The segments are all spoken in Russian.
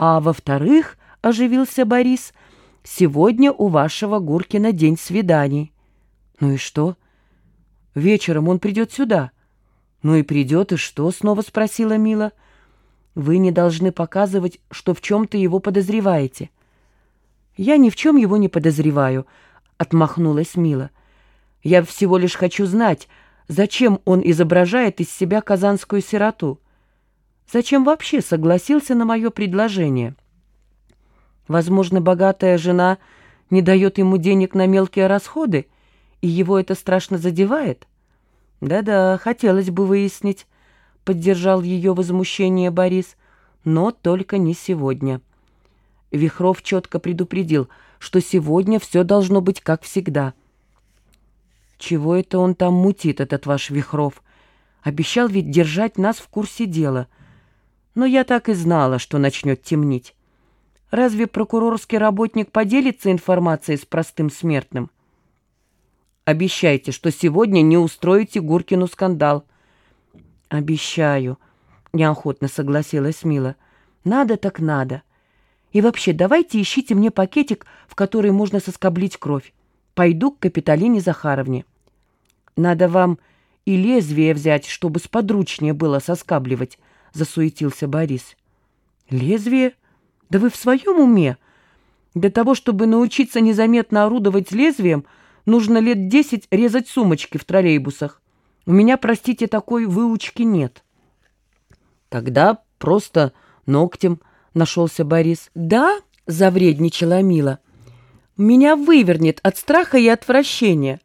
А во-вторых, — оживился Борис, — сегодня у вашего Гуркина день свиданий. Ну и что? Вечером он придет сюда. Ну и придет, и что? — снова спросила Мила. Вы не должны показывать, что в чем-то его подозреваете. Я ни в чем его не подозреваю, — отмахнулась Мила. Я всего лишь хочу знать, зачем он изображает из себя казанскую сироту. Зачем вообще согласился на мое предложение? Возможно, богатая жена не дает ему денег на мелкие расходы, и его это страшно задевает? Да-да, хотелось бы выяснить, — поддержал ее возмущение Борис, — но только не сегодня. Вихров четко предупредил, что сегодня все должно быть как всегда. Чего это он там мутит, этот ваш Вихров? Обещал ведь держать нас в курсе дела — но я так и знала, что начнет темнеть. Разве прокурорский работник поделится информацией с простым смертным? Обещайте, что сегодня не устроите Гуркину скандал. Обещаю, неохотно согласилась Мила. Надо так надо. И вообще, давайте ищите мне пакетик, в который можно соскоблить кровь. Пойду к Капитолине Захаровне. Надо вам и лезвие взять, чтобы сподручнее было соскабливать, — засуетился Борис. «Лезвие? Да вы в своем уме? Для того, чтобы научиться незаметно орудовать лезвием, нужно лет десять резать сумочки в троллейбусах. У меня, простите, такой выучки нет». «Тогда просто ногтем», — нашелся Борис. «Да?» — завредничала Мила. «Меня вывернет от страха и отвращения.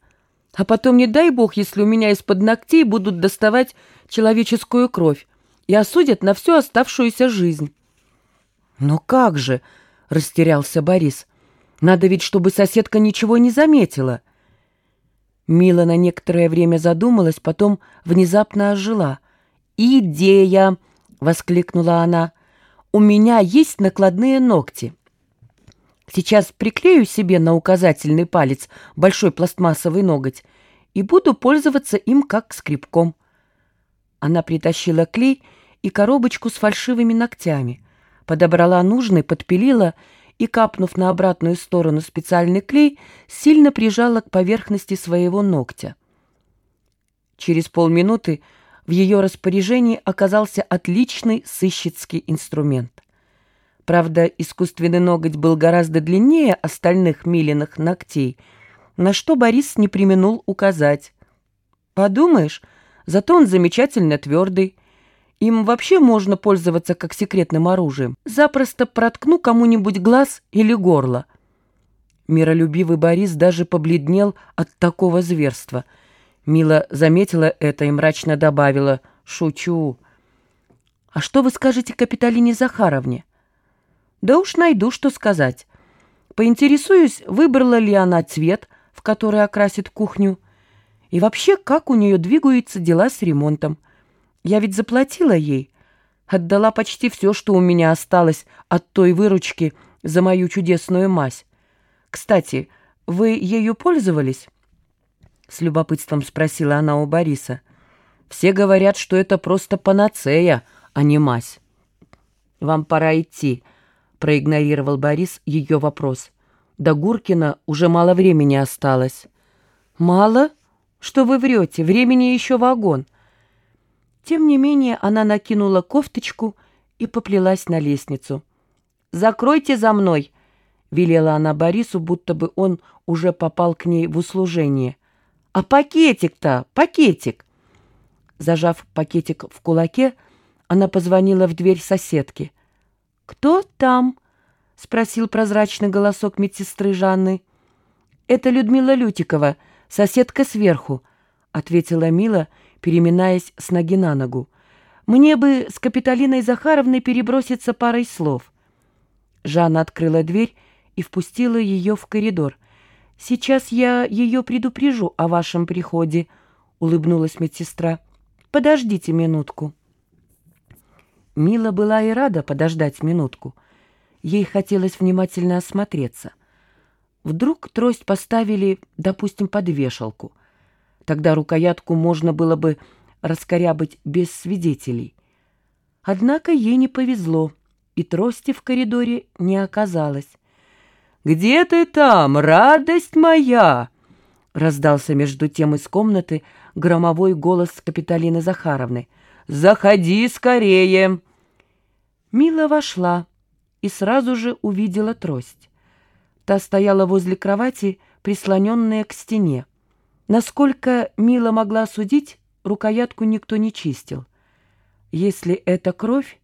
А потом, не дай бог, если у меня из-под ногтей будут доставать человеческую кровь и осудят на всю оставшуюся жизнь. «Но как же?» — растерялся Борис. «Надо ведь, чтобы соседка ничего не заметила». Мила на некоторое время задумалась, потом внезапно ожила. «Идея!» — воскликнула она. «У меня есть накладные ногти. Сейчас приклею себе на указательный палец большой пластмассовый ноготь и буду пользоваться им как скребком. Она притащила клей и коробочку с фальшивыми ногтями, подобрала нужный, подпилила и, капнув на обратную сторону специальный клей, сильно прижала к поверхности своего ногтя. Через полминуты в ее распоряжении оказался отличный сыщицкий инструмент. Правда, искусственный ноготь был гораздо длиннее остальных миленных ногтей, на что Борис не применул указать. «Подумаешь, Зато он замечательно твердый. Им вообще можно пользоваться как секретным оружием. Запросто проткну кому-нибудь глаз или горло. Миролюбивый Борис даже побледнел от такого зверства. Мила заметила это и мрачно добавила «Шучу». «А что вы скажете Капиталине Захаровне?» «Да уж найду, что сказать. Поинтересуюсь, выбрала ли она цвет, в который окрасит кухню, и вообще, как у нее двигаются дела с ремонтом? Я ведь заплатила ей. Отдала почти все, что у меня осталось от той выручки за мою чудесную мазь. Кстати, вы ею пользовались? С любопытством спросила она у Бориса. Все говорят, что это просто панацея, а не мазь. Вам пора идти, проигнорировал Борис ее вопрос. До Гуркина уже мало времени осталось. Мало? что вы врете, времени еще вагон». Тем не менее она накинула кофточку и поплелась на лестницу. «Закройте за мной!» — велела она Борису, будто бы он уже попал к ней в услужение. «А пакетик-то, пакетик!» Зажав пакетик в кулаке, она позвонила в дверь соседки. «Кто там?» — спросил прозрачный голосок медсестры Жанны. «Это Людмила Лютикова», «Соседка сверху», — ответила Мила, переминаясь с ноги на ногу. «Мне бы с Капитолиной Захаровной переброситься парой слов». Жанна открыла дверь и впустила ее в коридор. «Сейчас я ее предупрежу о вашем приходе», — улыбнулась медсестра. «Подождите минутку». Мила была и рада подождать минутку. Ей хотелось внимательно осмотреться — Вдруг трость поставили, допустим, под вешалку. Тогда рукоятку можно было бы раскорябать без свидетелей. Однако ей не повезло. и трости в коридоре не оказалось. «Где ты там, радость моя?» Раздался между тем из комнаты громовой голос Капиталины Захаровны. «Заходи скорее!» Мила вошла и сразу же увидела трость. Та стояла возле кровати, прислоненная к стене. Насколько Мила могла судить, рукоятку никто не чистил. Если это кровь,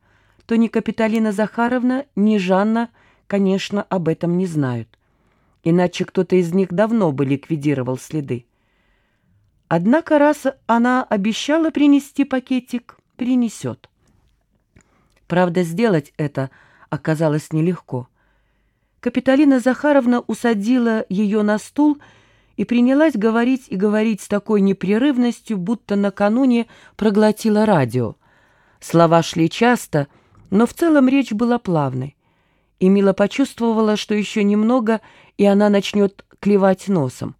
то ни Капиталина Захаровна, ни Жанна, конечно, об этом не знают. Иначе кто-то из них давно бы ликвидировал следы. Однако раз она обещала принести пакетик, принесет. Правда, сделать это оказалось нелегко. Капиталина Захаровна усадила ее на стул и принялась говорить и говорить с такой непрерывностью, будто накануне проглотила радио. Слова шли часто, но в целом речь была плавной. И Мила почувствовала, что еще немного, и она начнет клевать носом.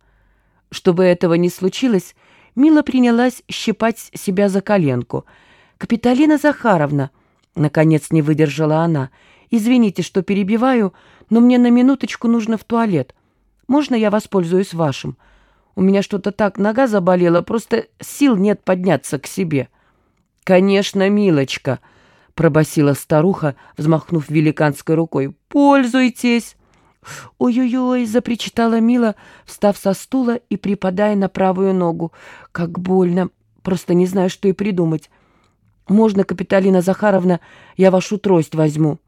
Чтобы этого не случилось, Мила принялась щипать себя за коленку. «Капиталина Захаровна!» — наконец не выдержала она. «Извините, что перебиваю, но мне на минуточку нужно в туалет. Можно я воспользуюсь вашим? У меня что-то так нога заболела, просто сил нет подняться к себе». «Конечно, милочка!» — пробасила старуха, взмахнув великанской рукой. «Пользуйтесь!» «Ой-ой-ой!» — запричитала Мила, встав со стула и припадая на правую ногу. «Как больно! Просто не знаю, что и придумать. Можно, Капиталина Захаровна, я вашу трость возьму?»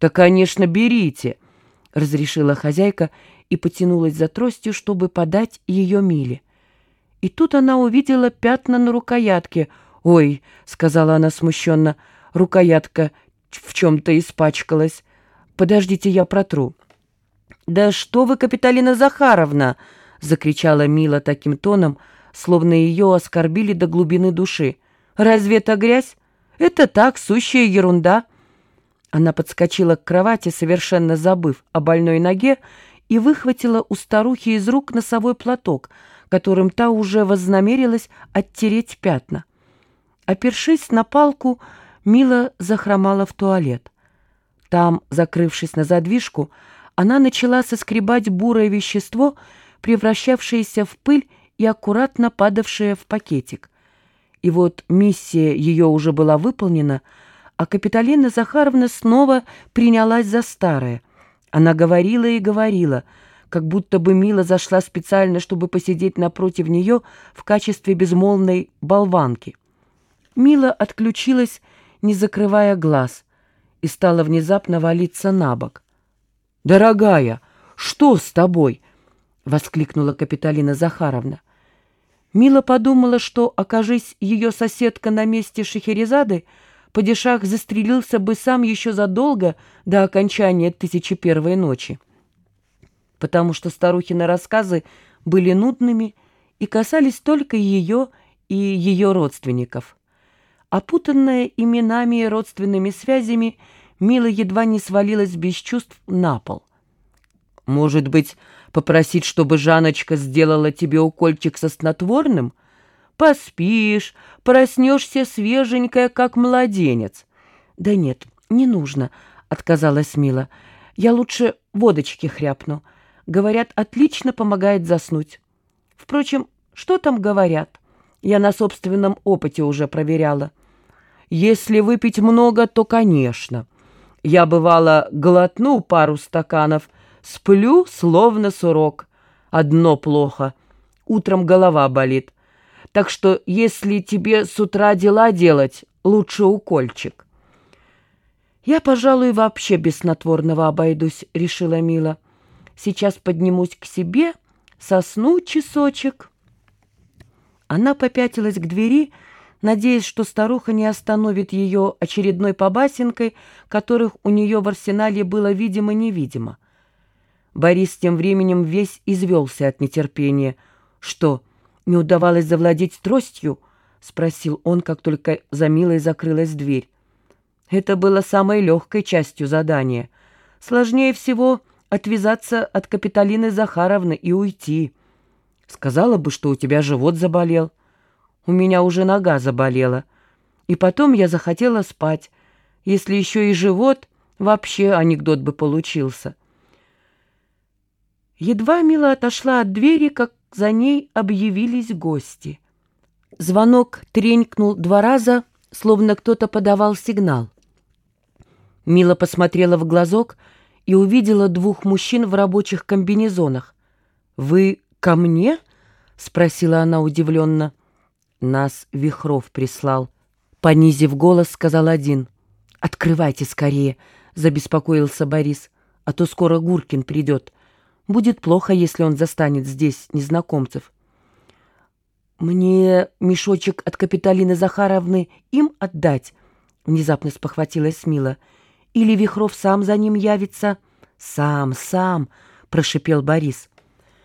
«Да, конечно, берите!» — разрешила хозяйка и потянулась за тростью, чтобы подать ее Миле. И тут она увидела пятна на рукоятке. «Ой!» — сказала она смущенно. «Рукоятка в чем-то испачкалась. Подождите, я протру». «Да что вы, Капиталина Захаровна!» — закричала Мила таким тоном, словно ее оскорбили до глубины души. «Разве это грязь? Это так, сущая ерунда!» Она подскочила к кровати, совершенно забыв о больной ноге, и выхватила у старухи из рук носовой платок, которым та уже вознамерилась оттереть пятна. Опершись на палку, Мила захромала в туалет. Там, закрывшись на задвижку, она начала соскребать бурое вещество, превращавшееся в пыль и аккуратно падавшее в пакетик. И вот миссия ее уже была выполнена, а Капиталина Захаровна снова принялась за старое. Она говорила и говорила, как будто бы Мила зашла специально, чтобы посидеть напротив нее в качестве безмолвной болванки. Мила отключилась, не закрывая глаз, и стала внезапно валиться на бок. «Дорогая, что с тобой?» — воскликнула Капиталина Захаровна. Мила подумала, что, окажись ее соседка на месте Шахерезады, падишах застрелился бы сам еще задолго до окончания тысячи первой ночи. Потому что старухины рассказы были нудными и касались только ее и ее родственников. Опутанная именами и родственными связями, Мила едва не свалилась без чувств на пол. «Может быть, попросить, чтобы Жаночка сделала тебе укольчик со снотворным? Поспишь, проснешься свеженькая, как младенец». «Да нет, не нужно», — отказалась Мила. «Я лучше водочки хряпну. Говорят, отлично помогает заснуть. Впрочем, что там говорят? Я на собственном опыте уже проверяла. Если выпить много, то, конечно». Я, бывало, глотну пару стаканов, сплю, словно сурок. Одно плохо. Утром голова болит. Так что, если тебе с утра дела делать, лучше укольчик. «Я, пожалуй, вообще без снотворного обойдусь», — решила Мила. «Сейчас поднимусь к себе, сосну часочек». Она попятилась к двери, — надеясь, что старуха не остановит ее очередной побасенкой, которых у нее в арсенале было видимо-невидимо. Борис тем временем весь извелся от нетерпения. «Что, не удавалось завладеть тростью?» — спросил он, как только за Милой закрылась дверь. Это было самой легкой частью задания. Сложнее всего отвязаться от Капиталины Захаровны и уйти. Сказала бы, что у тебя живот заболел. У меня уже нога заболела. И потом я захотела спать. Если еще и живот, Вообще анекдот бы получился. Едва Мила отошла от двери, как за ней объявились гости. Звонок тренькнул два раза, словно кто-то подавал сигнал. Мила посмотрела в глазок и увидела двух мужчин в рабочих комбинезонах. «Вы ко мне?» — спросила она удивленно. «Нас Вихров прислал». Понизив голос, сказал один. «Открывайте скорее», — забеспокоился Борис, «а то скоро Гуркин придет. Будет плохо, если он застанет здесь незнакомцев». «Мне мешочек от Капиталины Захаровны им отдать?» — внезапно спохватилась Мила. «Или Вихров сам за ним явится?» «Сам, сам», — прошипел Борис.